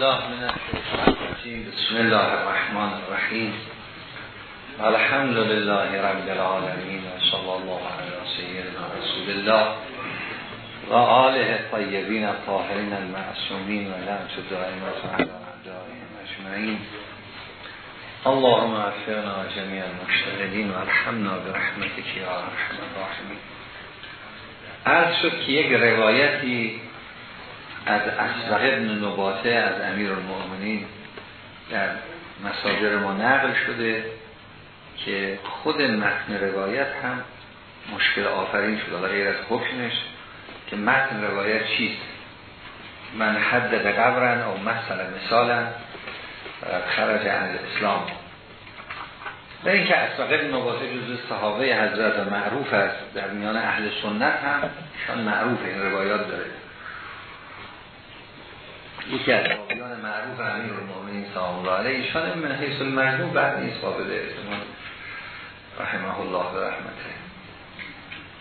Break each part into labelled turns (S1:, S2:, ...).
S1: بالله من بسم الله الرحمن الرحیم. الحمد لله رب العالمین و صلی الله علی سیدنا رسول الله و آله طیبین الطاهرین المعصومین و لعنت دائمت علی اعدائهم اجمعین. اللهم افرنا جميع المجتهدین و الحمنا برحمتك یا ارحم الراحمین. عرض شد که یک روایتی از اسبق ابن نباته از امیر المؤمنین در مساجر ما نقل شده که خود متن روایت هم مشکل آفرین شده غیر از حکمش که متن روایت چیست؟ من حد به قبرن او مثلا مثالا خرج عن اسلام. در اینکه اسبق ابن نباته جزو صحابه حضرت معروف است در میان اهل سنت هم شان معروف این روایات داره. یکی از راویان معروف امیر المؤمنین سلام الله علیه ایشان من حیث المجموع بعد نیست قابل احتمال رحمه الله به رحمته.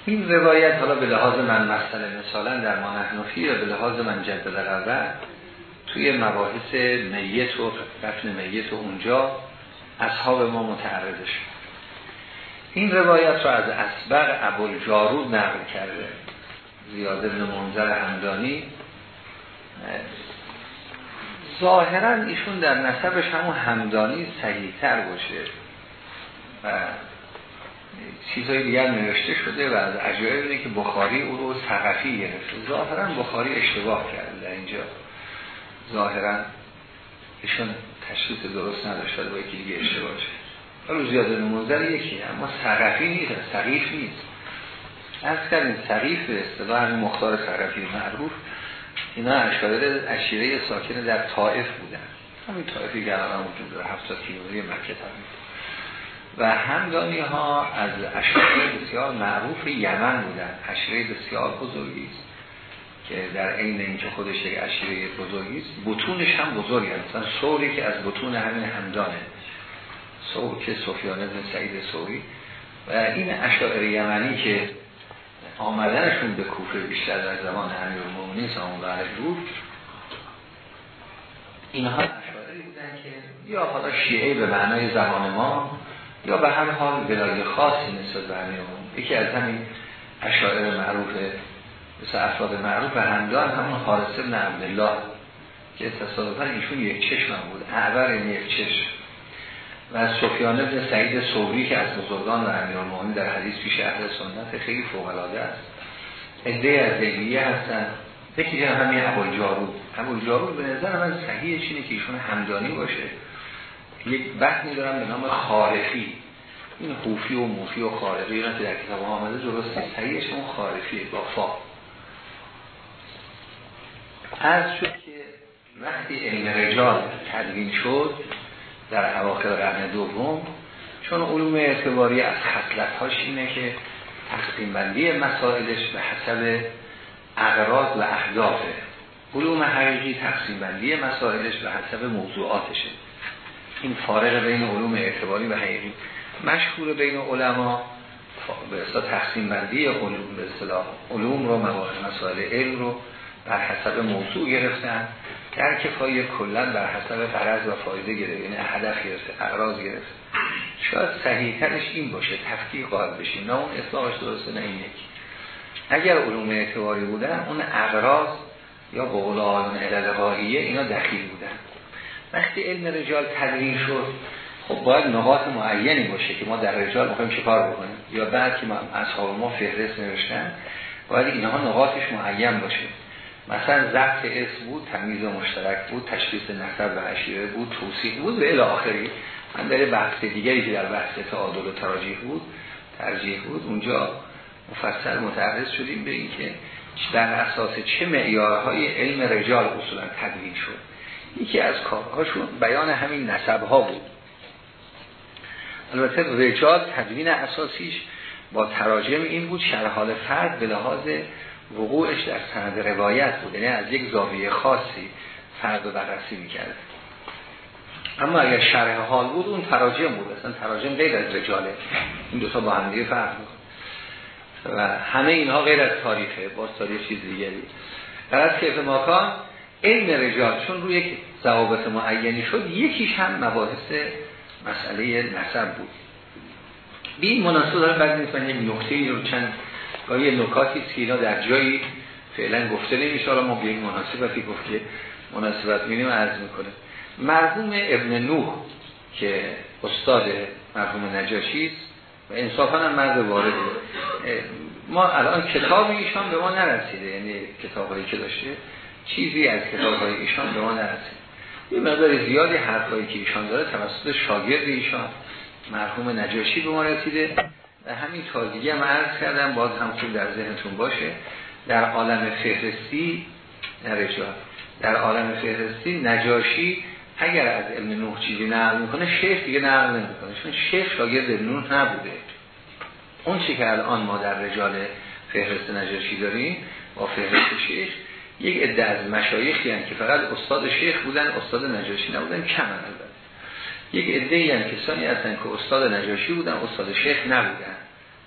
S1: این روایت حالا به لحاظ من مسئله مثلا در ما نحنفی یا به لحاظ من جدد قبر توی مباحث میت و دفن میت و اونجا اصحاب ما متعرضش این روایت رو از اسبق ابوالجارود نقل کرده. زیاد ابن منظر همدانی ظاهرا ایشون در نسبش همون همدانی صحیحتر باشه و چیزهای دیگر نوشته شده و از عجایب اینه که بخاری او رو سقفی گرفته. ظاهرا بخاری اشتباه کرده در اینجا. ظاهرا ایشون تشخیص درست نداشته با یکی دیگه اشتباه شد. حالا زیاده نموزر یکی اما سقفی نیست سقیف نیست. از کردیم سقیف به اصطلاح مختار سقفی معروف. اینا اشاره اشیره ساکن در طائف بودن. همین طائفی که الان وجود داره 70 کیلومتری مکه و همدانی ها از اشیره بسیار معروف یمن بودن. اشیره بسیار بزرگی است که در عین اینکه خودش یک اشیره بزرگی است بطونش هم بزرگی است. مثلا سوری که از بطون همین همدانه. سور که سفیان بن سعید سوری. و این اشاعره یمنی که آمدنشون به کوفه بیشتر در زمان امیر الله علیه بود. اینها اشعاری بودن که یا حالا شیعه به معنای زمان ما یا به هر حال ولای خاصی نسبت به امیر یکی از همین اشاعر معروف مثل افراد معروف همدان همون حارس ابن عبدالله که تصادفا ایشون یک چشم بود. اعبر این یک چشم. و سفیان ابن سعید صوری که از بزرگان و امیرالمومنین در حدیث پیش اهل سنت خیلی فوق العاده است. عده از دلیه هستن. یکی همین ابوالجارود. جارود ابوالجارود جارود به نظر من صحیحش اینه که ایشون همدانی باشه. یک بحثی دارم به نام خارفی. این خوفی و موفی و خارفی اینا که در کتاب آمده درسته. صحیحش اون خارفیه با فا. از شد که وقتی علم رجال تدوین شد در اواخر قرن دوم چون علوم اعتباری از خصلت هاش اینه که تقسیم بندی مسائلش به حسب اغراض و اهدافه علوم حقیقی تقسیم بندی مسائلش به حسب موضوعاتشه. این فارق بین علوم اعتباری و حقیقی. مشهور بین علما به اصطلاح تقسیم بندی علوم به اصطلاح علوم رو مسائل علم رو بر حسب موضوع گرفتن. در کفایی کلا بر حسب قرض و فایده گرفت. یعنی هدف گرفته اعراض گرفت. شاید صحیح ترش این باشه تفکیق قائل بشیم. نه اون اطلاقش درسته نه این یک اگر علوم اعتباری بودن اون اقراض یا قول آن علل اینا دخیل بودن. وقتی علم رجال تدوین شد خب باید نقاط معینی باشه که ما در رجال می‌خوایم چیکار بکنیم. یا بعد که اصحاب ما فهرست نوشتن باید اینها نقاطش معین باشه. مثلا ضبط اسم بود تمیز مشترک بود تشخیص نسب و عشیره بود توصیح بود و الی آخری. من در بحث دیگری که در بحث تعادل و تراجیح بود ترجیح بود اونجا مفصل متعرض شدیم به اینکه در اساس چه معیارهای علم رجال اصولا تدوین شد. یکی از کارهاشون بیان همین نسب ها بود. البته رجال تدوین اساسیش با تراجم این بود شرح حال فرد به لحاظ وقوعش در سند روایت بود یعنی از یک زاویه خاصی فرد و بررسی می‌کرد. اما اگر شرح حال بود اون تراجم بود. اصلا تراجم غیر از رجاله این دوتا با هم دیگه فرق و همه اینها غیر از تاریخه. باز تاریخ چیز دیگری در از کیف ماکان علم رجال چون روی یک ضوابط معینی شد یکیش هم مباحث مسئله نسب بود. به این مناسبت داره بعد نیست من یک نکته رو چند گاهی نکاتی است که اینا در جایی فعلا گفته نمیشه. حالا ما به این مناسبتی گفت که مناسبت مینیم عرض می‌کنه. مرحوم ابن نوح که استاد مرحوم نجاشی است و انصافا هم مرد وارده. ما الان کتاب ایشان به ما نرسیده. یعنی کتاب هایی که داشته چیزی از کتاب های ایشان به ما نرسیده. یه مقدار زیادی حرفایی که ایشان داره توسط شاگرد ایشان مرحوم نجاشی به ما رسیده. و همین تازگی هم عرض کردم باز هم خوب در ذهنتون باشه. در عالم فهرستی نرجال در عالم فهرستی نجاشی اگر از علم نوح چیزی نقل می‌کنه شیخ دیگه نقل نمی‌کنه چون شیخ شاگرد نوح نبوده. اون چی که الان ما در رجال فهرست نجاشی داریم با فهرست شیخ یک عده از مشایخی که فقط استاد شیخ بودن استاد نجاشی نبودن کم البته یک عده ای هم کسانی هستن که استاد نجاشی بودن استاد شیخ نبودن.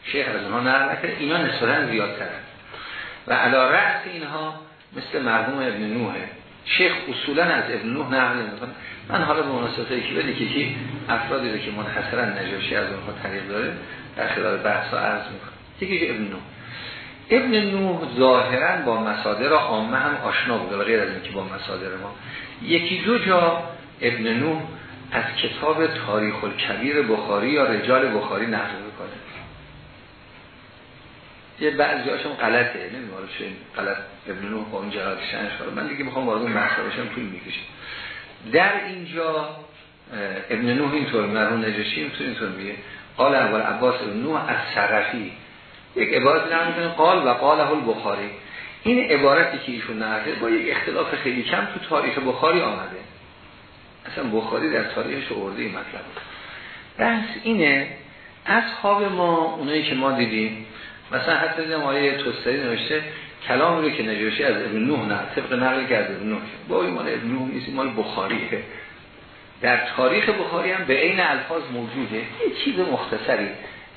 S1: شیخ از اونها نقل نکرد. اینا نسبتا زیادترن. و علا رأس اینها مثل مرحوم ابن نوحه شیخ اصولا از ابن نوح نقل نمی‌کنه. من حالا به مناسبت که که افرادی رو که منحصرا نجاشی از اونها طریق داره در خلال بحث عرض می‌کنه یکی ابن نوح. ابن نوح ظاهرا با مصادر عامه هم آشنا بوده غیر از اینکه با مصادر ما. یکی دو جا ابن نوح از کتاب تاریخ الکبیر بخاری یا رجال بخاری نقل می‌کنه. یه بعضی هاشون غلطه نمی‌دونم غلط. ابن نوح با اون جهات شنش من دیگه می‌خوام وارد اون بشم طول می‌کشه. در اینجا ابن نوح اینطور مرحوم نجاشی اینطور اینطور میگه. قال اول عباس ابن نوح از سرفی یک عبارت نقل می‌کنه قال و قاله البخاری. این عبارتی که ایشون نقل با یک اختلاف خیلی کم تو تاریخ بخاری آمده. اصلا بخاری در تاریخش ارده این مطلب بحث اینه اصحاب ما اونایی که ما دیدیم مثلا حتی دیدم آیه توستری نوشته کلام رو که نجاشی از ابن نوح نه طبق نقل که از ابن نوح. با این مال ابن نوح نیست مال بخاریه. در تاریخ بخاری هم به عین الفاظ موجوده. یه چیز مختصری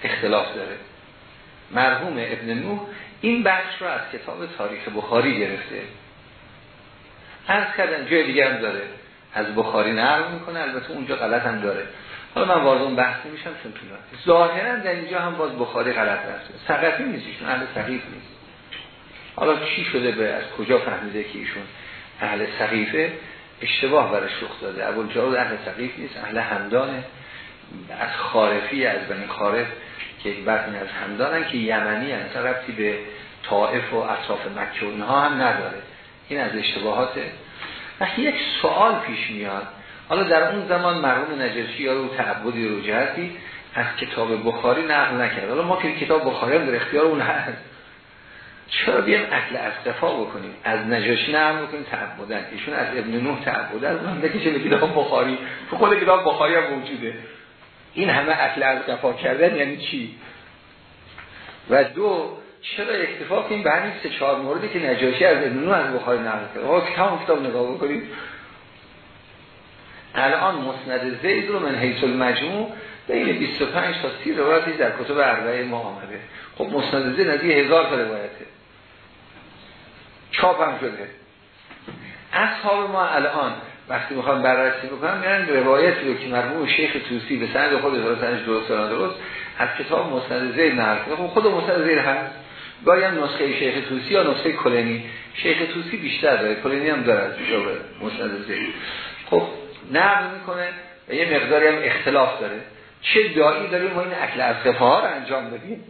S1: اختلاف داره. مرحوم ابن نوح این بخش رو از کتاب تاریخ بخاری گرفته. از کردن جای دیگه هم داره. از بخاری نقل می‌کنه البته اونجا غلط هم داره. حالا من وارد اون بحث نمیشم چون طولانی ظاهرا در اینجا هم باز بخاری غلط رفته. سقفی نیست ایشون اهل سقیف نیست. حالا چی شده به از کجا فهمیده که ایشون اهل سقیفه اشتباه برش رخ داده. ابو جارود اهل سقیف نیست اهل همدانه از خارفی از بنی خارف که بطنی از همدانن که یمنی هستن ربطی به طائف و اطراف مکه و هم نداره. این از اشتباهاته. و یک سوال پیش میاد. حالا در اون زمان مرحوم نجاشی یا رو تعبدی رو جهتی از کتاب بخاری نقل نکرد. حالا ما که کتاب بخاری هم در اختیار اون هست. چرا بیام اکل از قفا بکنیم؟ از نجاشی نقل بکنیم تعبدن. ایشون از ابن نوح تعبده از اون بکشه به کتاب بخاری. تو خود کتاب بخاری هم موجوده. این همه اکل از قفا کردن یعنی چی؟ و دو چرا اکتفا کنیم به همین سه چهار موردی که نجاشی از ابن از بخاری نقل کرد؟ آقا کتاب کتاب نگاه بکنیم الان مسند زید رو من حیث المجموع بین 25 تا 30 روایتی در کتب اربعه ما آمده. خب مسند زید نزدیک هزار تا روایته. چاپ هم شده. اصحاب ما الان وقتی می‌خوام بررسی بکنم میرن روایتی رو که مرحوم شیخ توسی به سند خود سندش درست درست از کتاب مسند زید نقل خب خود مسند زید هست گاهی هم نسخه شیخ توسی یا نسخه کلینی. شیخ توسی بیشتر داره. کلینی هم داره از مسند زید خب نقل می‌کنه و یه مقداری هم اختلاف داره. چه دایی داریم ما این اکل از ها رو انجام بدیم؟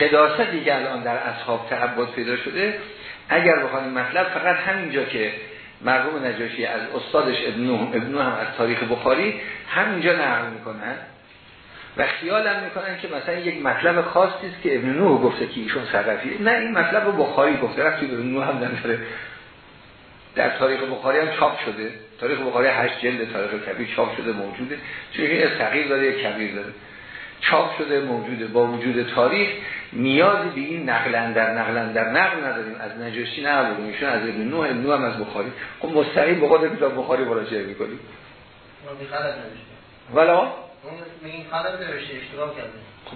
S1: قداستی که الان در اصحاب تعبد پیدا شده اگر بخوایم مطلب فقط همینجا که مرحوم نجاشی از استادش ابن هم از تاریخ بخاری همینجا نقل می‌کنن. و خیال هم می‌کنن که مثلا یک مطلب خاصی است که ابن نوح گفته که ایشون صدفی. نه این مطلب رو بخاری گفته رفتی ابن نوح هم نداره در تاریخ بخاری هم چاپ شده. تاریخ بخاری هشت جلد تاریخ کبیر چاپ شده موجوده. چون یه صغیر داره یه کبیر داره. چاپ شده موجوده. با وجود تاریخ نیازی به این نقلن در نقلن در نقل نداریم. از نجاشی نداریم. ایشون از ابن نوح ابن نوح هم از بخاری. خب مستقیم به خود کتاب بخاری مراجعه می‌کنیم. ولا
S2: این اشتباه کرده.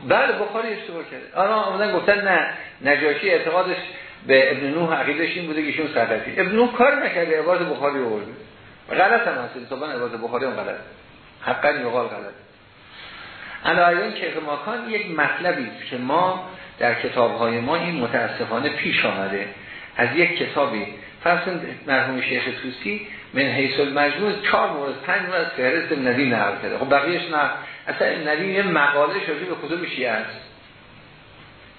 S1: بله بخاری اشتباه کرده. آنها آمدن گفتن نه نجاشی اعتقادش به ابن نوح عقیدش این بوده که ایشون سلفی ابن نوح کار نکرده عبارت بخاری آورده غلط هم هست طبعا عبارت بخاری هم غلط. حقا یقال غلط. علایان که ماکان یک مطلبی که ما در کتابهای ما این متاسفانه پیش آمده. از یک کتابی فرض مرحوم شیخ توسی من حیث المجموع چهار مورد پنج مورد فهرست ندی نقل کرده. خب بقیهش نه. اصلا ندی یه مقاله شده به کتب شیعه است؟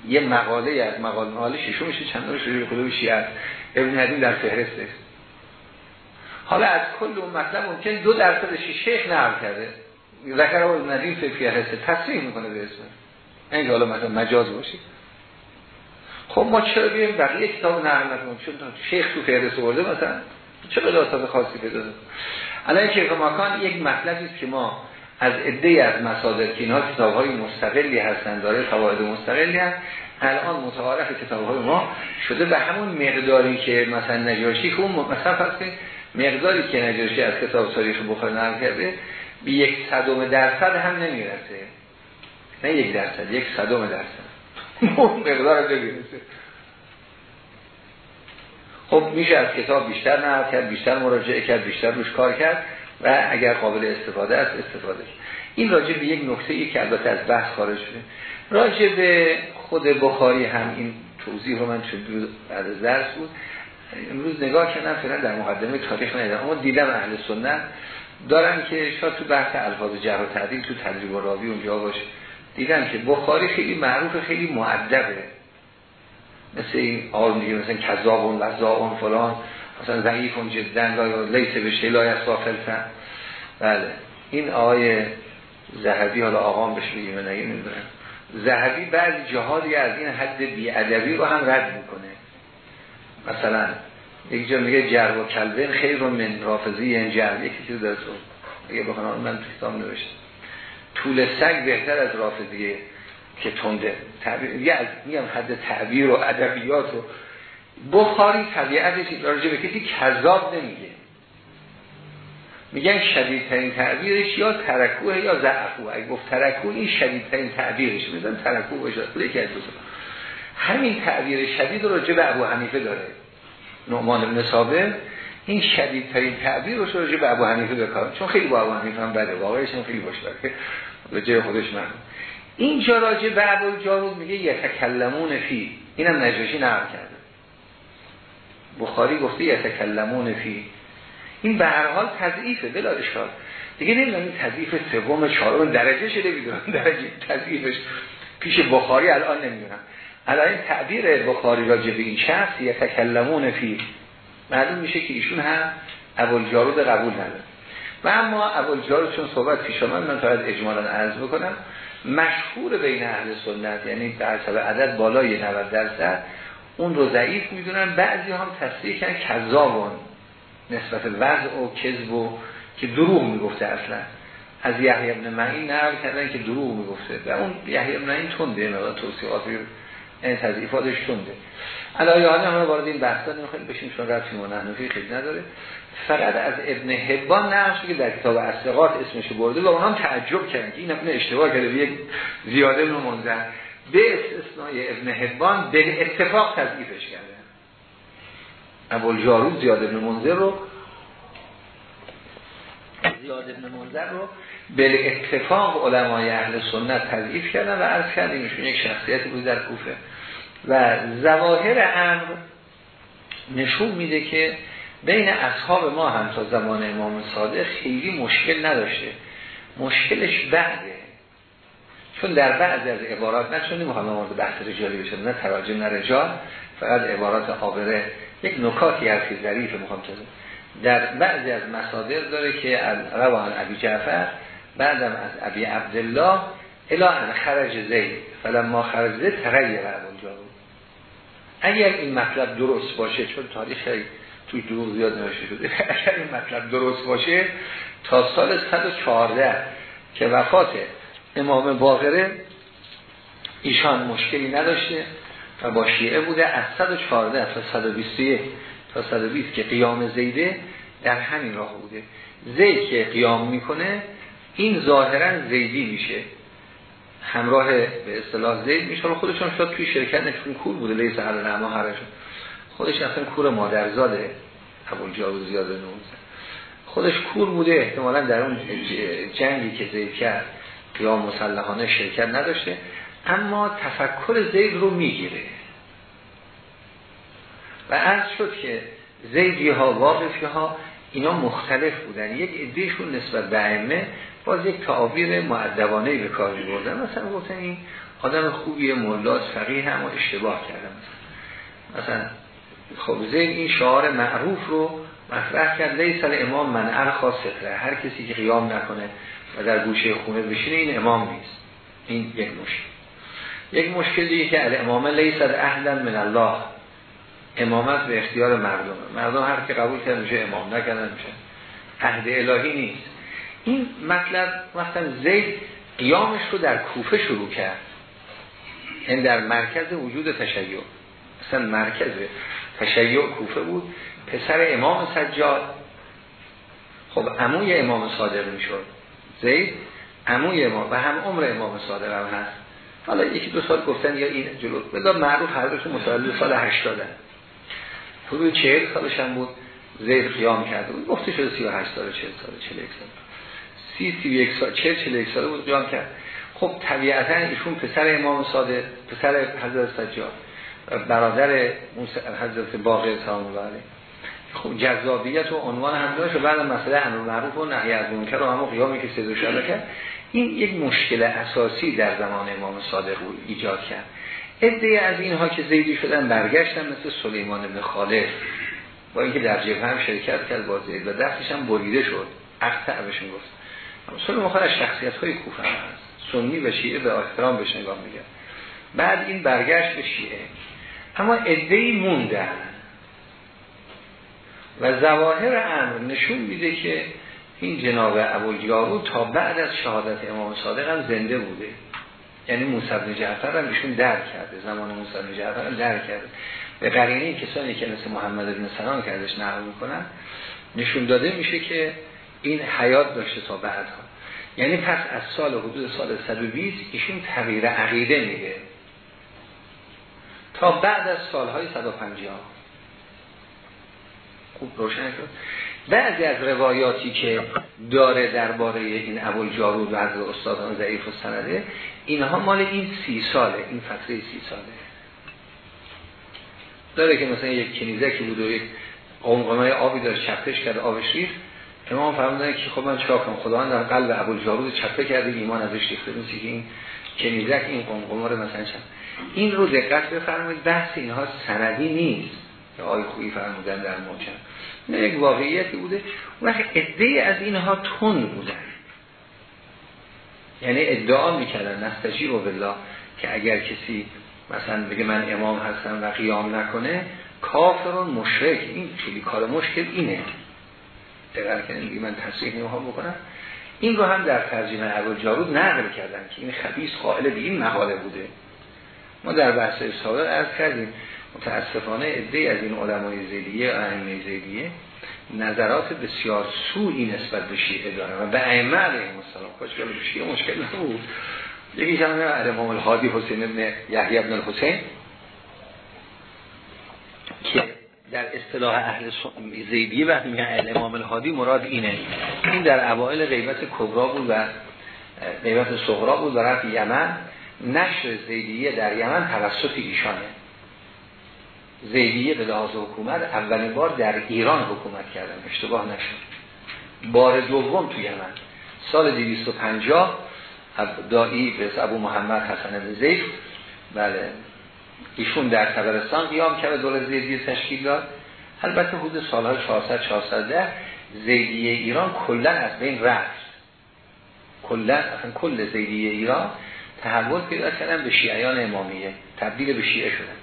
S1: یه مقاله از مقاله مقاله میشه چند شده به کتب شیعه است؟ ابن ندی در فهرست است حالا از کل اون مطلب ممکن دو درصدش شیخ نقل کرده. ذکر ابن ندی فهرست تصریح می‌کنه به اسم. این حالا مثلا مجاز باشید خب ما چرا بیایم بقیه کتاب نقل نکنیم؟ چون شیخ تو فهرست برده مثلا. چرا داستان خاصی پیدا الان شیخ ماکان یک مطلبی است که ما از عده از مصادر که اینها کتاب های مستقلی هستند داره قواعد مستقلی هست الان متعارف کتاب های ما شده به همون مقداری که مثلا نجاشی که اون مثلا مقداری که نجاشی از کتاب تاریخ بخاری نقل کرده به یک صدم درصد هم نمی‌رسه. نه یک درصد یک صدم درصد. مقدار بگیرسه خب میشه از کتاب بیشتر نقل کرد بیشتر مراجعه کرد بیشتر روش کار کرد و اگر قابل استفاده است استفاده این راجع به یک نکته ای که البته از بحث خارج شده. راجع به خود بخاری هم این توضیح رو من چون بعد از درس بود. امروز نگاه کردم فعلا در مقدمه تاریخ ندیدم اما دیدم اهل سنت. دارن که شاید تو بحث الفاظ جهر و تعدیل تو تدریب و راوی اونجا باشه. دیدن که بخاری خیلی معروف خیلی معدبه مثل این آقای میگه مثلا کذابون و فلان. مثلا ضعیفون جدا یا لیس به شیلای از سن بله. این آقای زهبی حالا آقام بهش بگیم نه نمی‌دونم زهبی بعضی جهادی از این حد بیادبی رو هم رد می‌کنه. مثلا یک جا میگه جر و کلبن خیر من رافضی این جر یکی چیز در اگه بخونم من تو نوشتم. طول سگ بهتر از رافضیه. که تنده تعبیر از میگم حد تعبیر و ادبیات و بخاری طبیعتش راجع به کسی کذاب نمیگه. میگن شدیدترین تعبیرش یا ترکوه یا ضعفو اگه گفت ترکوه این شدیدترین تعبیرش. میزن ترکوه باشه یکی از همین تعبیر شدید راجع به ابو حنیفه داره. نعمان بن ثابت. این شدیدترین تعبیر رو راجع به ابو حنیفه بکار. چون خیلی با ابو حنیفه هم بده. واقعش هم خیلی باشه که به خودش من این راجع به ابو جارود میگه یتکلمون فی. اینم نجاشی نقل کرده. بخاری گفته یتکلمون فی. این به هر حال تضعیفه بلا اشکال. دیگه نمی‌دونم این تضعیف سوم چهارم درجه شده می‌دونم درجه تضعیفش پیش بخاری الان نمی‌دونم. الان این تعبیر بخاری راجع به این شخص یتکلمون فی. معلوم میشه که ایشون هم ابو جارود قبول نداره. و اما ابو جارود چون صحبت پیش من من از اجمالا عرض بکنم مشهور بین اهل سنت یعنی در حسب عدد بالای 90 درصد اون رو ضعیف می‌دونن بعضی هم تصریح کردن کذابون نسبت وضع و کذب و که دروغ می‌گفته اصلا. از یحیی ابن معین نقل کردن که دروغ می‌گفته. و اون یحیی ابن معین تنده مقدار توصیحات این تضعیفاتش تنده. علایه حالا همه وارد این بحثا نمی‌خوایم بشیم چون رفتی منحنفی خیلی نداره. فقط از ابن حبان نقش که در کتاب اصدقات اسمش برده و اونها تعجب کردن که این ابن اشتباه کرده. یک زیاده ابن منزل به استثنای ابن حبان به اتفاق تضعیفش کرده. ابو جارود زیاد ابن منذر رو زیاد ابن منذر رو به اتفاق علمای اهل سنت تضعیف کردن و عرض کردیم یک شخصیت بود در کوفه. و زواهر امر نشون میده که بین اصحاب ما هم تا زمان امام صادق خیلی مشکل نداشته. مشکلش بعده. چون در بعض از عبارات نه چون نمی‌خوام مورد بحث رجالی بشه نه تراجم نه رجال فقط عبارات آبره یک نکاتی که ظریف می‌خوام در بعضی از مصادر داره که از روان ابی جعفر بعدم از ابی عبدالله الا خرج زید. فلما خرج زید تغییر اگر این مطلب درست باشه چون تاریخ توی دروغ زیاد نوشته شده اگر این مطلب درست باشه تا سال 114 که وفات امام باقره ایشان مشکلی نداشته و با شیعه بوده. از 114 تا 121 تا 120 که قیام زیده در همین راه بوده. زید که قیام می‌کنه این ظاهرا زیدی میشه. همراه به اصطلاح زید میشه. خودشون شد توی شرکت نشون کول بوده لیس هر نما هرشون خودش اصلا کور مادرزاده ابوالجارود زیاد نوزه خودش کور بوده احتمالا در اون جنگی که زید کرد قیام مسلحانه شرکت نداشته اما تفکر زید رو می‌گیره. و عرض شد که زیدی ها واقفی ها اینا مختلف بودن. یک ادیشون نسبت به ائمه باز یک تعابیر معدبانه به کار بردن مثلا گفتن این آدم خوبیه ملاز فقیه هم اشتباه کردن. مثلا خب زید این شعار معروف رو مطرح کرد لیسل امام من ارخا ستره هر کسی که قیام نکنه و در گوشه خونه بشینه این امام نیست. این یک مشکل. یک مشکل دیگه که الامامه لیسل اهلا من الله. امامت به اختیار مردم مردم هر که قبول کرد میشه امام نکردن میشه. عهد الهی نیست. این مطلب مثلا زید قیامش رو در کوفه شروع کرد. این یعنی در مرکز وجود تشیع. مثلا مرکز تشیع کوفه بود. پسر امام سجاد. خب عموی امام صادق می‌شد. زید عموی امام و هم عمر امام صادق هم هست. حالا یکی دو سال گفتن یا این جلو. بذار معروف دوشون متولد سال 80 حدود 40 سالش هم بود. زید قیام کرده بود. گفته شده 38 سال 40 سال 41 سال. 30 31 سال 40 41 سال بود قیام کرد. خب طبیعتا ایشون پسر امام صادق پسر حضرت سجاد برادر حضرت باقر سلام الله علیه. خب جذابیت و عنوان هم داشت و بعد مسئله امر معروف و نهی از منکر و همون قیامی که سید شده کرد این یک مشکل اساسی در زمان امام صادق ایجاد کرد. عده از اینها که زیدی شدن برگشتن مثل سلیمان بن خالد. با اینکه در جبهه هم شرکت کرد با زید و دستش هم بریده شد. اقطع بهشون گفت. سلیمان خالد شخصیت های کوفه هست. سنی و شیعه به احترام بهش نگاه میگن بعد این برگشت به شیعه. اما ادهی موندن و زواهر امر نشون میده که این جناب ابوالجارود تا بعد از شهادت امام صادق هم زنده بوده. یعنی موسی بن جعفر هم ایشون درک کرده. زمان موسی بن جعفر هم درک کرده. به قرینه کسانی که مثل محمد بن سلام کردش نقل می‌کنن نشون داده میشه که این حیات داشته تا بعدها. یعنی پس از سال حدود سال 120 ایشون تغییر عقیده میگه تا بعد از سالهای 150 خوب روشن شد. بعضی از روایاتی که داره درباره این ابوال جارود و از استادان ضعیف و سنده اینها مال این سی ساله این فتره سی ساله. داره که مثلا یک کنیزکی بود و یک آبی داره چپش کرده آبش ریخت. امام فرمودن که خب من چرا کنم؟ خداوند در قلب ابوال جارود چپه کرده ایمان ازش ریخته. مثل که این کنیزک این قمقمه رو مثلا چند این رو دقت بفرمایید بحث اینها سندی نیست که آقای خویی فرمودن در موجم نه یک واقعیتی بوده. اون وقت ادعای از اینها تون بودن یعنی ادعا می‌کردن نستجیب و بالله که اگر کسی مثلا بگه من امام هستم و قیام نکنه کافرون مشرک. این خیلی کار مشکل اینه. دقیقا که من تصریح نمی‌خوام بکنم. این رو هم در ترجمه اول جارود نقل کردن که این خبیث قائل به این مقاله بوده. ما در بحث سابق عرض کردیم متاسفانه عده از این علمای زیدیه ائمه زیدیه نظرات بسیار سوئی نسبت به شیعه داره و به ائمه علیهم السلام. خوشگل به شیعه مشکل نبود. یکی جمعه امام الهادی حسین ابن یحیی ابن الحسین که در اصطلاح اهل زیدیه وقتی میگن امام الهادی مراد اینه. این در اوائل غیبت کبرا بود و غیبت صغرا بود و رفت یمن. نشر زیدیه در یمن توسط ایشانه. زیدیه به لحاظ حکومت اولین بار در ایران حکومت کردن. اشتباه نشد. بار دوم تو یمن. سال 250 دایی به ابو محمد حسن زید. بله. ایشون در تبرستان قیام کرد دولت زیدیه تشکیل داد. البته حدود سالهای 400 410 زیدیه ایران کلا از بین رفت. کلا اصلا کل زیدیه ایران تحول پیدا کردن به شیعیان امامیه. تبدیل به شیعه شدن.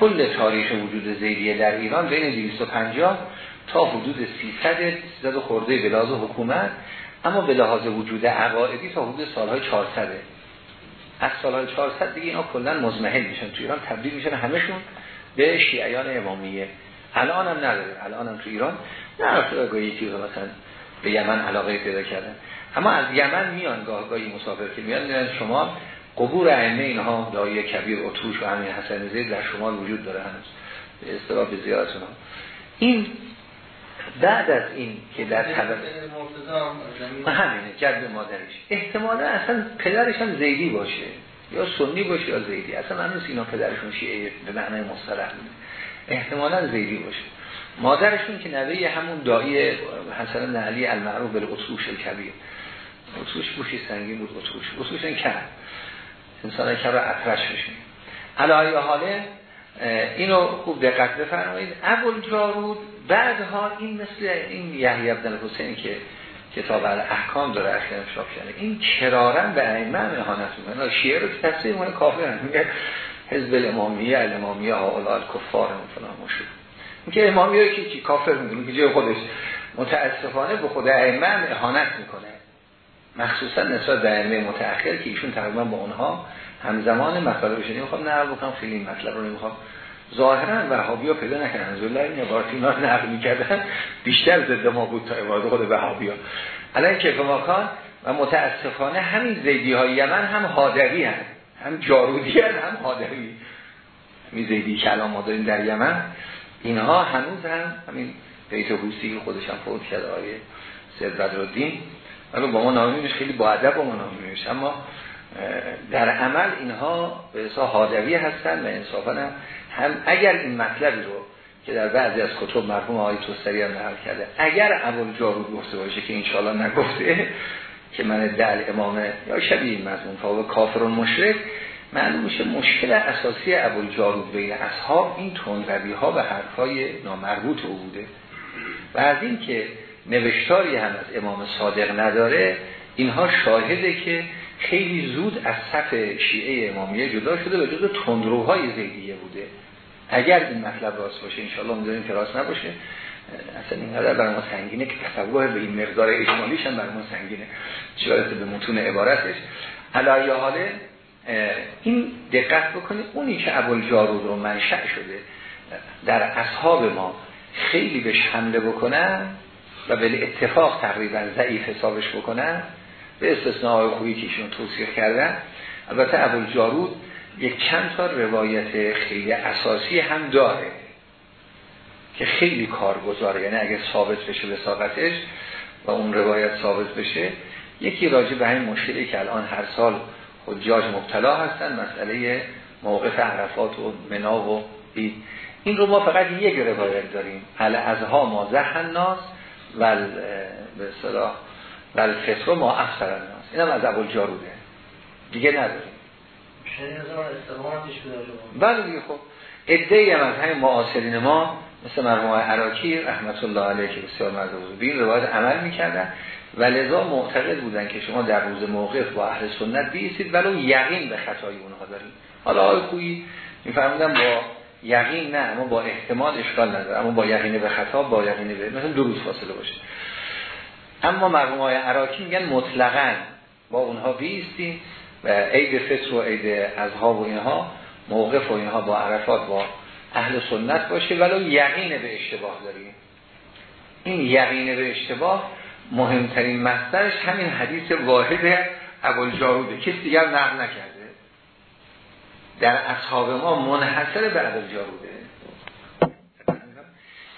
S1: کل تاریخ وجود زیدیه در ایران بین 250 تا حدود 300 300 خورده به لحاظ حکومت اما به لحاظ وجود عقائدی تا حدود سالهای 400 از سالهای 400 دیگه اینا کلا مزمحل میشن. تو ایران تبدیل میشن همشون به شیعیان امامیه. الان هم نداره. الان هم تو ایران نه تو یکی مثلا به یمن علاقه پیدا کردن. اما از یمن میان گاه گاهی مسافر که میان میان شما قبور ائمه اینها دایی کبیر اتروش و همین حسن زید در شمال وجود داره هنوز. به اصطلاح به این بعد از این که در طبق همینه جد مادرش. احتمالا اصلا پدرش هم زیدی باشه. یا سنی باشه یا زیدی. اصلا هنوز اینا پدرشون شیعه به معنی مصطلح بوده. احتمالا زیدی باشه. مادرشون که نوه همون دایی حسن علی المعروف به اصوش الکبیر. اصوش بوشی سنگین بود اصوش اصوش این کرد انسان کر رو اطرش بشین علایه حاله اینو خوب دقت بفرمایید. ابو جارود بعدها این مثل این یحیی عبد الحسین که کتاب احکام داره اخیر شاپ شده این کرارن به ائمه اهانت می‌کنه. شیعه رو تفسیر مونه کافر میگه حزب الامامیه الامامیه ها کفار فلان مشهور که امامیه که چی کافر می‌دونه که جای خودش. متاسفانه به خود ائمه اهانت می‌کنه. مخصوصا نسبت به ائمه متأخر که ایشون تقریبا با اونها همزمان مطالب شده می‌خوام نقل بکنم خیلی این مطلب رو نمی‌خوام. ظاهرا وهابی ها پیدا از الله این عبارت اینا نقل می‌کردن. بیشتر ضد ما بود تا عبارت خود وهابی ها. الان که ماکان و متاسفانه همین زیدی های یمن هم حادری هم هم جارودی هم, هم حادری همین زیدی که ما داریم در یمن اینها هنوز هم همین بیت حوسی خودش هم فوت کرده آیه سید بدرالدین با ما نامیمش خیلی با ادب با ما نامیمش اما در عمل اینها به حساب حادوی هستن و انصافا هم اگر این مطلبی رو که در بعضی از کتب مرحوم آقای توستری هم نقل کرده اگر اول جارود گفته باشه که انشاءالله نگفته که من دل امامه یا شبیه این مضمون فاو کافر و مشرک معلوم میشه مشکل اساسی ابو جارود بین اصحاب این تندروی ها و حرفای نامربوط او بوده. و از این که نوشتاری هم از امام صادق نداره اینها شاهده که خیلی زود از صف شیعه امامیه جدا شده و جدا تندروهای زیدیه بوده. اگر این مطلب راست باشه انشاءالله می‌دونیم که راست نباشه. اصلا اینقدر برای ما سنگینه که تصور به این مقدار اجمالیش هم برای ما سنگینه. چرا به متون عبارتش. علایه حاله این دقت بکنید اونی که ابوالجارود جارود رو منشأ شده در اصحاب ما خیلی بهش حمله بکنن و به اتفاق تقریبا ضعیف حسابش بکنن به استثناء خوبی که ایشون توصیح کردن. البته ابوالجارود جارود یک چند تا روایت خیلی اساسی هم داره که خیلی کارگزاره. یعنی اگه ثابت بشه به ثابتش و اون روایت ثابت بشه یکی راجع به همین مشکلی که الان هر سال حجاج مبتلا هستن مسئله موقف عرفات و منا و بید این رو ما فقط یک روایت داریم. حالا ازها ما زهن ناس و به صلاح و فطر ما افسر ناس. این هم از ابو جاروده. دیگه نداریم. بله دیگه خب. ادهی هم از همین معاصرین ما مثل مرحوم عراقی رحمت الله علیه که بسیار مرد به این روایت عمل می‌کردن. و لذا معتقد بودن که شما در روز موقف با اهل سنت بیستید ولو یقین به خطای اونها دارید. حالا آقای خویی میفرمودن با یقین نه اما با احتمال اشکال نداره. اما با یقین به خطا با یقین به مثلا دو روز فاصله باشه. اما مرحوم های عراقی میگن مطلقا. با اونها بیستید و عید فطر و عید ازها و اینها موقف و اینها با عرفات با اهل سنت باشه. ولو یقین به اشتباه داریم. این یقین به اشتباه مهمترین مصدرش همین حدیث واحد اول جاروده کسی دیگر نقل نکرده. در اصحاب ما منحصر به اول جاروده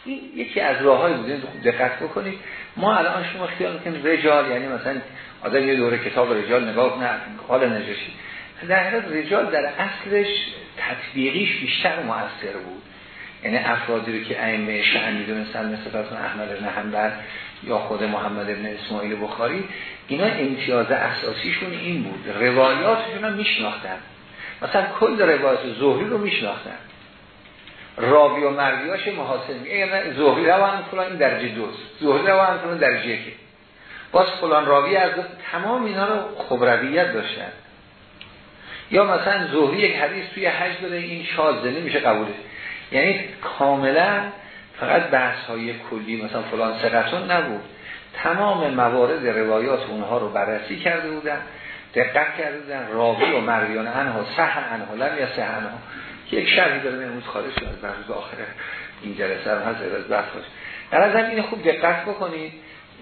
S1: این یکی از راه های بوده دقت بکنید. ما الان شما خیال می‌کنید رجال یعنی مثلا آدم یه دوره کتاب رجال نگاه نه حال نجاشی. در حقیقت رجال در اصلش تطبیقیش بیشتر مؤثر بود. یعنی افرادی رو که ائمه شأن می‌دونستن مثل فرض احمد بن حنبل یا خود محمد ابن اسماعیل بخاری اینا امتیاز اساسیشون این بود. روایاتشون رو میشناختن. مثلا کل روایات زهری رو میشناختن. راوی و مرویاش محاسن میگه زهری روان فلان این درجه دوست زهری روان فلان درجه که باز فلان راوی از تمام اینا رو خبرویت داشتن. یا مثلا زهری یک حدیث توی حج داره این شازده نمیشه قبوله یعنی کاملا فقط بحث های کلی مثلا فلان سقطون نبود. تمام موارد روایات اونها رو بررسی کرده بودن دقت کرده بودن راوی و مرویان انها سه انها لم یا سه انها. یک شرحی داره امروز خارج شد از روز آخره این جلسه هم هست از بحث در از این خوب دقت بکنید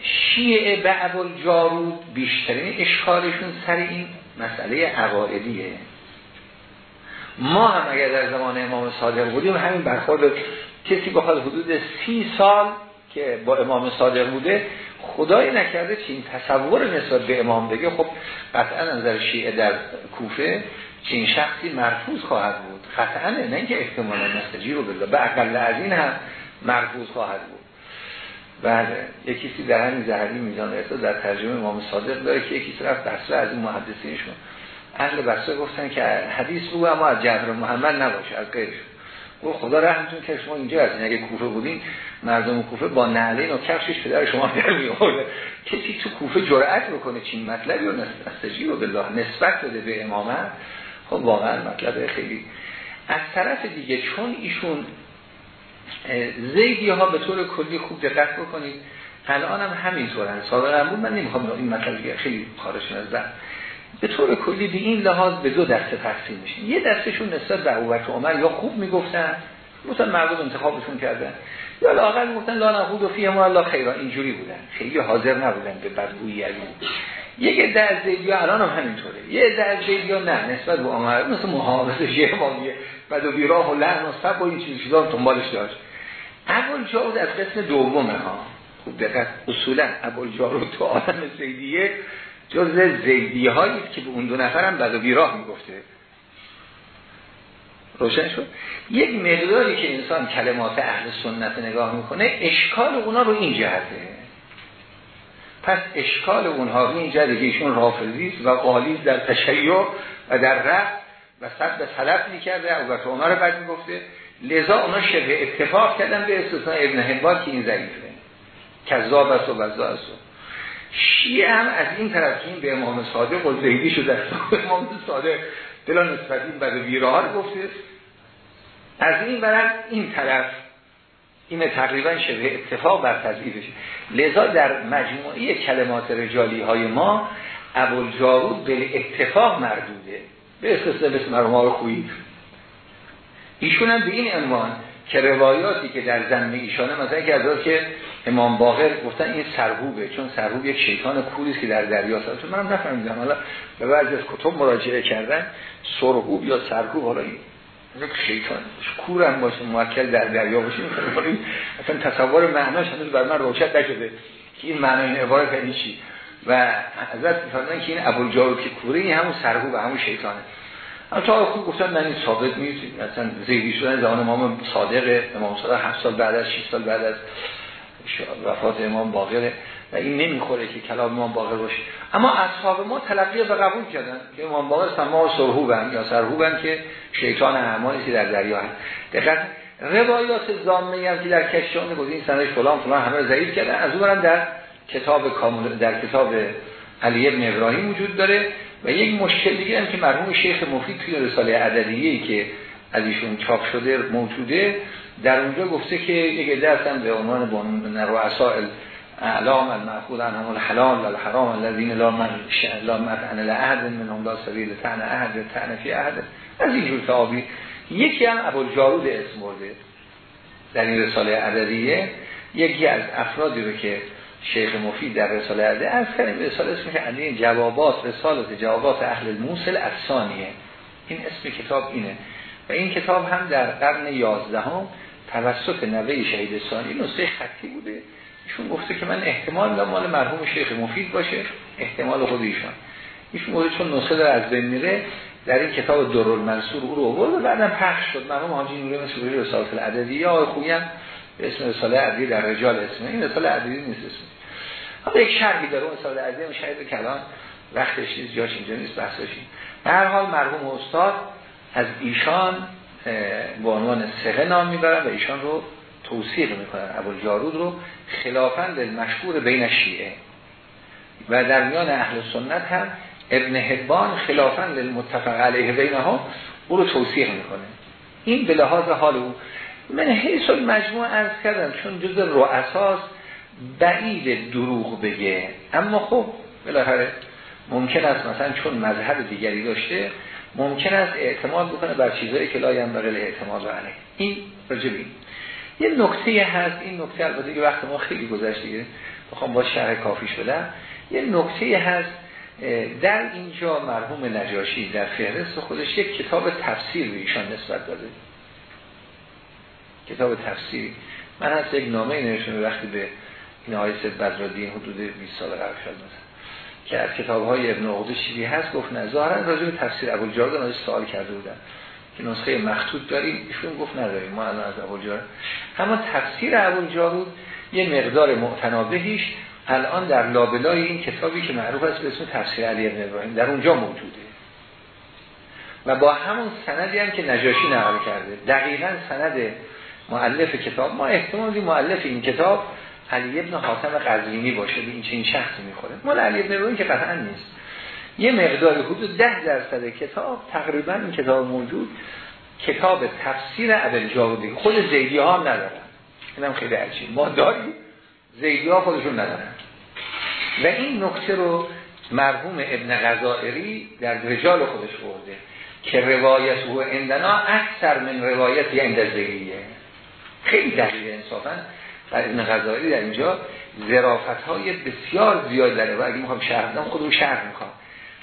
S1: شیعه به اول جارود بیشترین اشکالشون سر این مسئله عقایدیه. ما هم اگر در زمان امام صادق بودیم همین برخورد کسی بخواد حدود سی سال که با امام صادق بوده خدای نکرده چین تصور نسبت به امام بگه. خب قطعا نظر شیعه در کوفه چین شخصی مرفوض خواهد بود. قطعا نه اینکه احتمالا نستجی رو بلا به اقل از این هم مرفوض خواهد بود. بله یکیسی در همین زهری میزان احساس در ترجمه امام صادق داره که یکی طرف بسره از این محدثینشون. اهل بسره گفتن که حدیث رو اما از جبر محمد نباشه از غیرشون گفت خدا رحمتون که شما اینجا هستین. اگه کوفه بودین مردم کوفه با نعلین و کفشش پدر شما در می کسی تو کوفه جرأت بکنه چین مطلبی رو نستجی رو بالله نسبت بده به امامت خب واقعا مطلب خیلی. از طرف دیگه چون ایشون زیدی ها به طور کلی خوب دقت بکنید الان هم همینطورن. سابقا بود من نمی‌خوام این مطلب خیلی خارج نظر به طور کلی به این لحاظ به دو دسته تقسیم میشه یه دستشون نسبت به ابوبکر عمر یا خوب می‌گفتن مثلا مردم انتخابشون کردن یا لاقل می‌گفتن لا نقود و فیه ما الله خیرا. اینجوری بودن. خیلی حاضر نبودن به بدگویی علی. یک عده از زیدیا الان هم همینطوره. یه عده از زیدیا نه نسبت به عمر مثل محافظ شیخمانیه بعد و بیراه و لحن و سب و این چیز چیزا دنبالش داشت. اول جاود از قسم دومه ها. خوب دقت اصولا ابوال جارود تو آدم زیدیه جز زیدی هایی که به اون دو نفرم بد و بیراه می‌گفته. روشن شد؟ یک مقداری که انسان کلمات اهل سنت نگاه می‌کنه اشکال اونا رو این جهته. پس اشکال اونها رو این جهته که ایشون رافضی و قالیز در تشیع و در رفت و صد به طلب می‌کرده. و اونا رو بعد می‌گفته. لذا اونا شبه اتفاق کردن به استثناء ابن حبان که این ضعیفه. کذاب است و وزا است. شیعه هم از این طرف این به امام صادق و زیدی شده امام صادق دلا نسبت این بعد ویرار گفته از این برم این طرف این تقریبا شبه اتفاق بر تضعیفش لذا در مجموعی کلمات رجالی های ما ابوالجارود به اتفاق مردوده. به استثناء مثل مرمار خویی. ایشون هم به این عنوان که روایاتی که در زمین ایشانه مثلا که از که امام باقر گفتن این سرهوبه چون سرهوب یک شیطان کوریست که در دریا چون منم نفهمیدم. حالا به بعضی از کتب مراجعه کردن سرهوب یا سرهوب حالا یک شیطان کورم باشه موکل در دریا باشه اصلا تصور معناش هنوز بر من روشت نشده که این معنی این عبارت یعنی چی. و حضرت میفرمایند که این ابوالجارو که کوره این همون سرهوب همون شیطانه. تا خوب گفتن من این ثابت نیست. مثلا زیدی شدن زمان امام صادق امام صادق 7 سال بعد از 6 سال بعد از وفات امام باقره. و این نمی‌خوره که کلام امام باقر باشه. اما اصحاب ما تلقی به قبول کردن. که امام باقر سما سرهوبن یا سرهوبن که شیطان اعمالی که در دریا هست. دقیق روایات زامنه هم که در کشان گذین سندش فلان فلان همه ضعیف کردن. از اون در کتاب کامل در کتاب علی ابن ابراهیم وجود داره. و یک مشکل دیگه هم که مرحوم شیخ مفید توی رساله عددیه‌ای که از ایشون چاپ شده موجوده در اونجا گفته که یک هستن به عنوان بانون رؤساء اعلام المأخوذ عنهم الحلال و الحرام الذين لا من لا مدعن لعهد منهم لا سبیل تعن عهد تعن فی عهد. از اینجور تعابیر. یکی هم ابوالجارود اسم برده. در این رساله عددیه یکی از افرادی رو که شیخ مفید در رساله عده از کردیم رساله اسم که علی جوابات رسالت جوابات اهل الموسل افسانیه. این اسم کتاب اینه. و این کتاب هم در قرن یازدهم توسط نوه شهید ثانی نسخه خطی بوده. ایشون گفته که من احتمال میدم مال مرحوم شیخ مفید باشه احتمال خود ایشون ایشون گفته چون نسخه در از بین میره در این کتاب منصور او رو آورد و بعدم پخش شد. مرحوم حاجی نوری مثل رسالت العددی. یا خویی هم به اسم رساله عددی در رجال اسمه این رساله عددی نیست اسمه حالا یک شرحی داره اون رساله عددی شاید کلام وقتش نیست جاش اینجا نیست بحثش در حال مرحوم استاد از ایشان به عنوان سقه نام می‌برن و ایشان رو توصیق می‌کنن جارود رو خلافا مشهور بین شیعه. و در میان اهل سنت هم ابن حبان خلافا للمتفق علیه بینها او رو توصیق می‌کنه. این به لحاظ حال او. من حیث مجموع ارز کردم چون جز رؤساس بعید دروغ بگه. اما خب بالاخره ممکن است مثلا چون مذهب دیگری داشته ممکن است اعتماد بکنه بر چیزایی که لایم بغل اعتماد علیه. این رجبی یه نکته هست این نکته البته که وقت ما خیلی گذشت دیگه بخوام با شرح کافیش بدم یه نکته هست در اینجا مرحوم نجاشی در فهرست خودش یک کتاب تفسیر به ایشان نسبت داده. کتاب تفسیری من از یک نامه نوشتم وقتی به این سید بدرالدین حدود 20 سال قبل شد. مثلا که از کتاب های ابن چیزی هست گفت نه ظاهرا راجع به تفسیر ابوالجارد ازش سوال کرده بودن. که نسخه مخطوط داریم ایشون گفت نداریم ما الان از ابوالجارد اما تفسیر ابوالجارود یه مقدار معتنابهیش الان در لابلای این کتابی که معروف است به اسم تفسیر علی ابن ابراهیم در اونجا موجوده. و با همون سندی هم که نجاشی نقل کرده. دقیقا سند معلف کتاب. ما احتمال دی معلف این کتاب علی ابن حاتم قزوینی باشه به این چنین شخصی می‌خوره. مال علی ابن ابراهیم که قطعا نیست. یه مقدار حدود ده درصد کتاب تقریبا این کتاب موجود کتاب تفسیر ابن جاودی. خود زیدی ها هم ندارن. اینم خیلی عجیب. ما داریم زیدی ها خودشون ندارن. و این نکته رو مرحوم ابن غزائری در رجال خودش برده که روایت او اندنا اکثر من روایت عند زیدیه. خیلی دقیقه انصافا و ابن غزائری در اینجا ظرافت های بسیار زیاد داره. و اگه می‌خوام شرح بدم خودم شرح می‌کنم.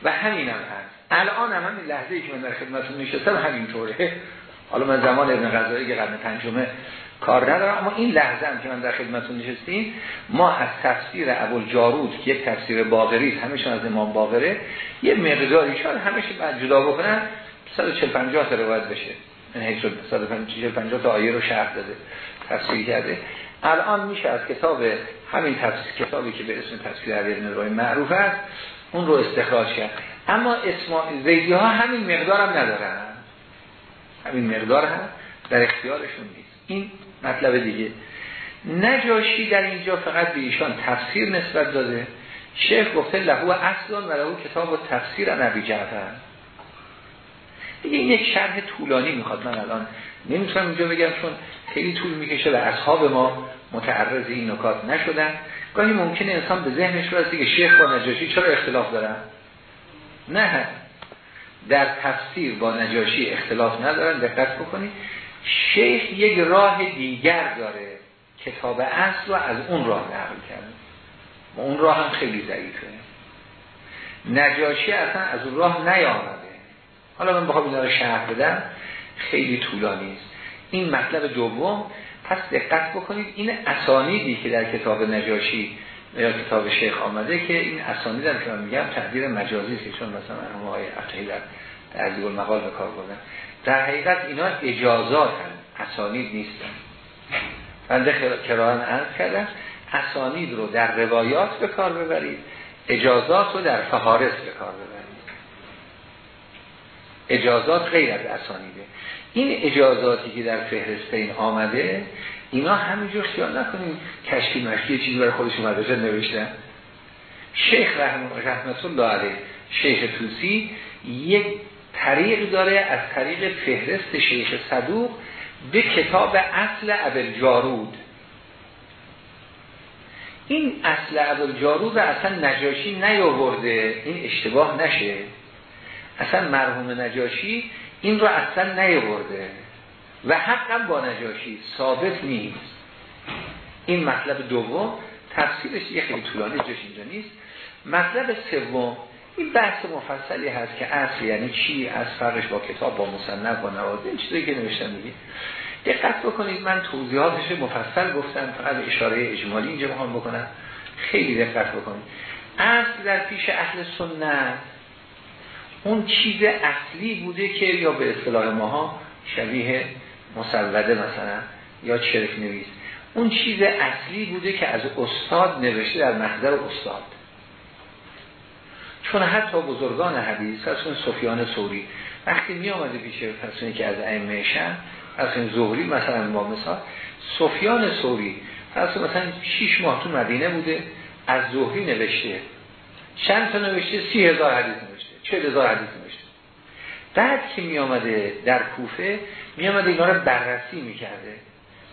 S1: و همین هم هست. الان هم همین لحظه ای که من در خدمتتون نشستم همینطوره. حالا من زمان ابن غزالی که قرن پنجمه کار ندارم اما این لحظه هم که من در خدمتتون نشستیم ما از تفسیر ابوالجارود که یک تفسیر باقری همیشه از امام باقره یه مقداری شاید همیشه بعد جدا بکنن 140 50 تا روایت بشه. این حیث 150 تا آیه رو شرح داده تفسیر کرده. الان میشه از کتاب همین تفسیر کتابی که به اسم تفسیر علی بن معروف است اون رو استخراج کرد. اما اسماعیل زیدی ها همین مقدار هم ندارن. همین مقدار هم در اختیارشون نیست. این مطلب دیگه. نجاشی در اینجا فقط به ایشان تفسیر نسبت داده. شیخ گفته لهو اصلا و لهو کتاب و تفسیر نبی جعفر. این یک شرح طولانی می‌خواد. من الان نمی‌تونم اینجا بگم چون خیلی طول می‌کشه و اصحاب ما متعرض این نکات نشدن. گاهی ممکنه انسان به ذهنش رو که شیخ با نجاشی چرا اختلاف دارن؟ نه. در تفسیر با نجاشی اختلاف ندارن. دقت بکنید. شیخ یک راه دیگر داره. کتاب اصل رو از اون راه نقل کرده. و اون راه هم خیلی ضعیفه. نجاشی اصلا از اون راه نیامده حالا من بخوام اینا رو شرح بدم خیلی طولانی است این مطلب دوم پس دقت بکنید این اسانیدی که در کتاب نجاشی یا کتاب شیخ آمده که این اسانید هم که من میگم تقدیر مجازی است چون مثلا همه های عقیل در تعذیب المقال به کار بردن. در حقیقت اینا اجازات هم اسانید نیستن. بنده کران عرض کردم اسانید رو در روایات به کار ببرید اجازات رو در فهارس به کار ببرید. اجازات غیر از اسانیده. این اجازاتی که در فهرست این آمده اینا همینجور خیال نکنیم کشکی مشکی چیزی برای خودشون مدرسه نوشتن. شیخ رحمت الله علیه شیخ توسی یک طریق داره از طریق فهرست شیخ صدوق به کتاب اصل عبل جارود این اصل عبل جارود اصلا نجاشی نیاورده این اشتباه نشه. اصلا مرحوم نجاشی این رو اصلا نیاورده. و حقا با نجاشی ثابت نیست. این مطلب دوم تفسیرش یه خیلی طولانی جاش اینجا نیست. مطلب سوم این بحث مفصلی هست که اصل یعنی چی؟ از فرقش با کتاب با مصنف با نوازه این چیزی که نوشتم دیگه. دقت بکنید من توضیحاتش مفصل گفتم فقط اشاره اجمالی اینجا می‌خوام بکنم. خیلی دقت بکنید. اصل در پیش اهل سنت اون چیز اصلی بوده که یا به اصطلاح ماها شبیه مسوده مثلا یا چرک نویس. اون چیز اصلی بوده که از استاد نوشته در محضر استاد. چون حتی بزرگان حدیث اون سفیان سوری وقتی می آمده پیش پسونی که از ائمه شن از این زهری مثلا با مثال سفیان سوری پس مثلا 6 ماه تو مدینه بوده از زهری نوشته. چند تا نوشته؟ سی هزار حدیث نوشته. چه هزار حدیث نوشته بعد که می آمده در کوفه می آمده اینا رو بررسی می کرده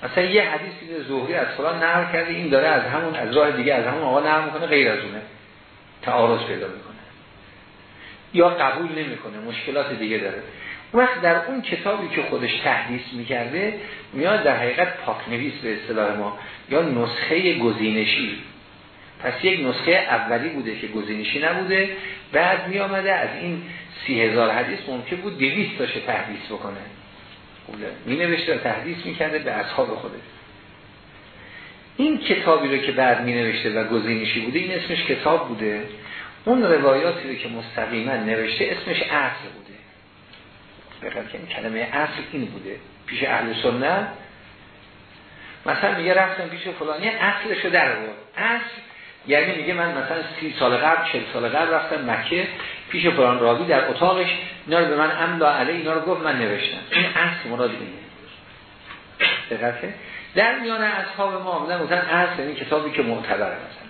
S1: مثلا یه حدیثی که زهری از فلان نقل کرده این داره از همون از راه دیگه از همون آقا نقل می‌کنه غیر از اونه. تعارض پیدا می‌کنه. یا قبول نمی‌کنه مشکلات دیگه داره. وقت در اون کتابی که خودش تحدیث می‌کرده میاد در حقیقت پاکنویس به اصطلاح ما یا نسخه گزینشی. پس یک نسخه اولی بوده که گزینشی نبوده. بعد می آمده از این سی هزار حدیث ممکن بود دویست داشته تحدیث بکنه. می نوشته تحدیث می کرده به اصحاب خوده این کتابی رو که بعد می نوشته و گزینشی بوده این اسمش کتاب بوده. اون روایاتی رو که مستقیما نوشته اسمش اصل بوده. بقید که کلمه اصل این بوده. پیش اهل سنت. مثلا میگه رفتم پیش فلانی رو در بود اصل یعنی میگه من مثلا سی سال قبل چل سال قبل رفتم مکه پیش فلان راوی در اتاقش اینا رو به من املا علی اینا رو گفت من نوشتم. این اصل مراد اینه دقیقه در میان اصحاب ما آمدن مثلا اصل این کتابی که معتبره مثلا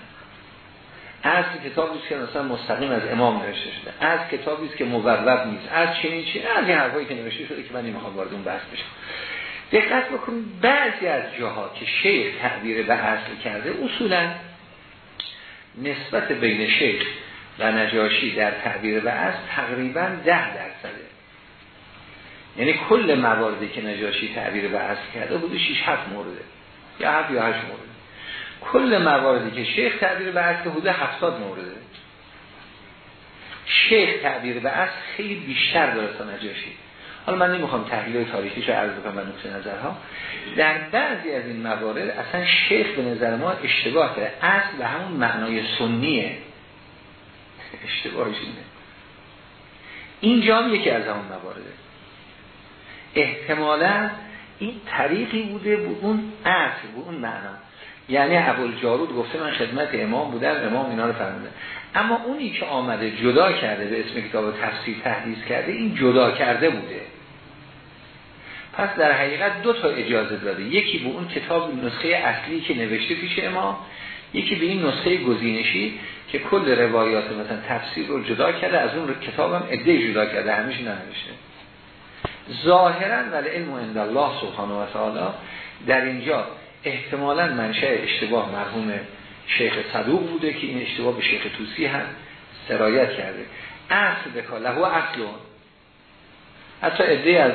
S1: اصل کتابی که مثلا مستقیم از امام نوشته شده. از کتابی که موبوب نیست. از چنین چی از این حرفایی که نوشته شده که من نمی‌خوام وارد اون بحث بشم. دقت بکنید بعضی از جاها که شیخ تعبیر به اصل کرده اصولا نسبت بین شیخ و نجاشی در تعبیر به اصل تقریبا ده درصده. یعنی کل مواردی که نجاشی تعبیر به اصل کرده بوده 6 7 مورده یا 7 یا 8 مورده. کل مواردی که شیخ تعبیر به اصل بوده 70 مورده. شیخ تعبیر به اصل خیلی بیشتر داره تا نجاشی. حالا من نمی‌خوام تحلیل تاریخیش رو عرض بکنم و نقطه نظرها. در بعضی از این موارد اصلا شیخ به نظر ما اشتباه کرده. اصل به همون معنای سنیه. اشتباهش اینه. اینجا هم یکی از همون موارده احتمالا این طریقی بوده بود اون اصل بود اون معنا. یعنی جارود گفته من خدمت امام بودم امام اینا رو فرموده اما اونی که آمده جدا کرده به اسم کتاب تفسیر تحدیث کرده این جدا کرده بوده. پس در حقیقت دو تا اجازه داده. یکی به اون کتاب نسخه اصلی که نوشته پیش امام یکی به این نسخه گزینشی که کل روایات مثلا تفسیر رو جدا کرده از اون کتابم عده جدا کرده همیشه ننوشته. ظاهرا ولی علم عند الله سبحانه و تعالی در اینجا احتمالا منشأ اشتباه مرحوم شیخ صدوق بوده که این اشتباه به شیخ توسی هم سرایت کرده. اصل بکا لهو اصلون حتی عده از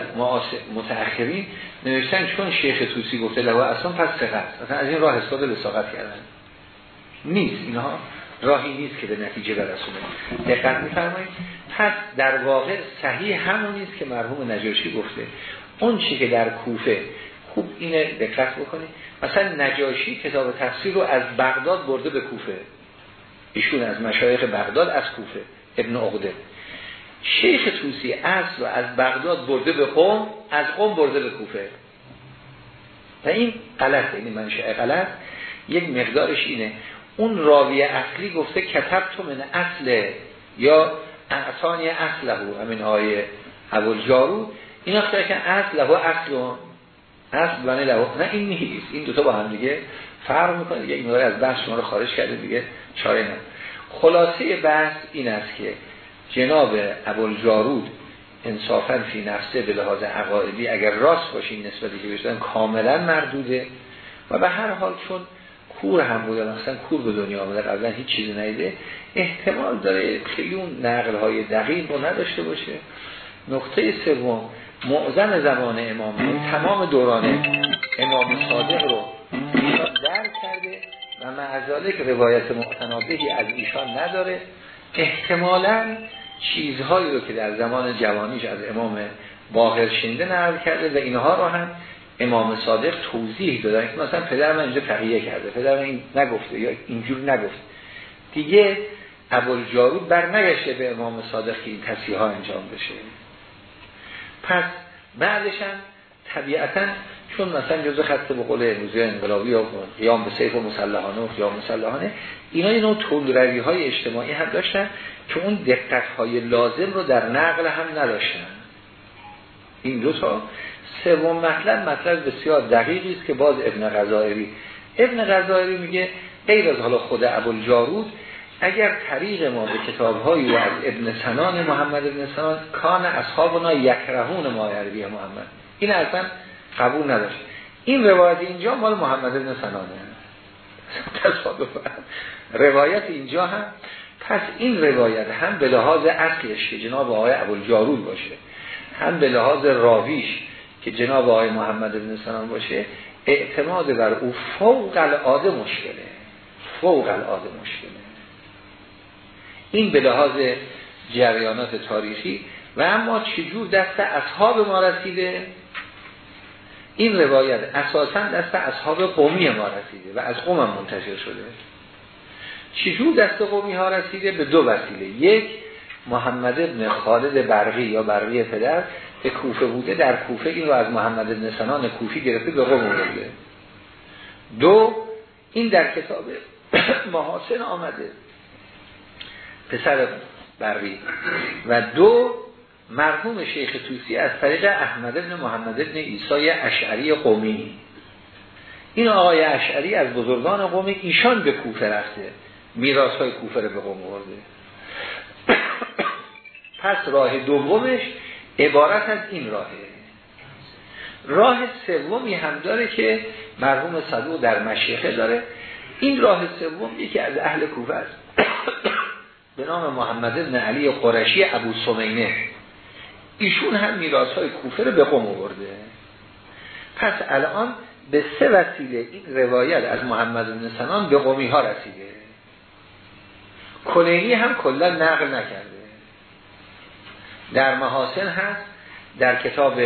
S1: متأخرین نوشتن چون شیخ توسی گفته لهو اصلا پس سقط مثلا از این راه حساب لساقت کردن. نیست. اینها راهی نیست که به نتیجه برسونه. دقت میفرمایید. پس در واقع صحیح همون نیست که مرحوم نجاشی گفته. اون چی که در کوفه خوب اینه دقت بکنید. مثلا نجاشی کتاب تفسیر رو از بغداد برده به کوفه. ایشون از مشایخ بغداد از کوفه. ابن عقده. شیخ توسی اصل رو از بغداد برده به قوم از قوم برده به کوفه. و این غلط این منشأ غلط. یک مقدارش اینه. اون راوی اصلی گفته کتب تو من اصل یا اعصانی اصله همین آیه اول جارو این اختار که اصله اصل. اصل بنی له نه این نیست. این دوتا با هم دیگه فرق می‌کنه دیگه. این از بحث شما رو خارج کرده دیگه. چاره نه خلاصه بحث این است که جناب جارود انصافا فی نفسه به لحاظ عقایدی اگر راست باشین نسبتی که بشتن کاملا مردوده و به هر حال چون کور هم بوده مثلا کور به دنیا آمده قبلا هیچ چیزی نیده احتمال داره خیلی اون نقل های دقیق رو نداشته باشه. نقطه سوم معظم زمان امام تمام دوران امام صادق رو ایشان کرده و معذاله که روایت معتنابهی از ایشان نداره. احتمالا چیزهایی رو که در زمان جوانیش از امام باقر شنده نقل کرده و اینها رو هم امام صادق توضیح دادن که مثلا پدر من اینجا تقیه کرده پدر من این نگفته یا اینجور نگفته. دیگه جارود بر نگشته به امام صادق که این تصیح ها انجام بشه. پس بعدش هم طبیعتا چون مثلا جزء خط به قول امروزی انقلابی یا قیام به سیف و مسلحانه و قیام مسلحانه اینا یه نوع تندروی های اجتماعی هم داشتن که اون دقت های لازم رو در نقل هم نداشتن. این دو تا. سوم مطلب مطلب بسیار دقیقی است که باز ابن غزائری. ابن غزائری میگه غیر از حالا خود جارود اگر طریق ما به کتاب و از ابن سنان محمد ابن سنان کان اصحابنا یکرهون ما عربی محمد. این اصلا قبول نداشت. این روایت اینجا مال محمد ابن سنانه روایت اینجا هم پس این روایت هم به لحاظ اصلش که جناب آقای جارود باشه هم به لحاظ راویش که جناب آقای محمد ابن سنان باشه اعتماد بر او فوق العاده مشکله. فوق العاده مشکله. این به لحاظ جریانات تاریخی و اما چجور دست اصحاب ما رسیده؟ این روایت اساسا دست اصحاب قومی ما رسیده و از قوم منتشر شده. چجور دست قومی ها رسیده؟ به دو وسیله. یک محمد ابن خالد برقی یا برقی پدر به کوفه بوده. در کوفه این رو از محمد ابن سنان کوفی گرفته به قوم بوده دو این در کتاب محاسن آمده. پسر برقی. و دو مرحوم شیخ توسی از طریق احمد ابن محمد ابن ایسای اشعری قومی. این آقای اشعری از بزرگان قومی ایشان به کوفه رفته. میراث های کوفه رو به قوم برده پس راه دومش عبارت از این راهه. راه سومی هم داره که مرحوم صدوق در مشیخه داره. این راه سوم یکی از اهل کوفه است. به نام محمد بن علی قرشی ابو سمینه ایشون هم میراث های کوفه رو به قوم آورده. پس الان به سه وسیله این روایت از محمد بن سنان به قومی ها رسیده. کلینی هم کلا نقل نکرده. در محاسن هست در کتاب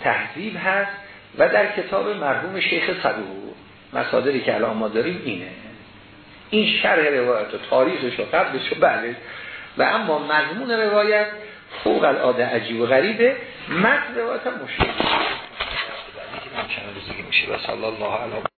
S1: تحذیب هست و در کتاب مرحوم شیخ صدوق. مصادری که الان ما داریم اینه. این شرح روایت و تاریخش و قبلش و بله و اما مضمون روایت فوق العاده عجیب و غریبه. متن روایت هم مشکل الله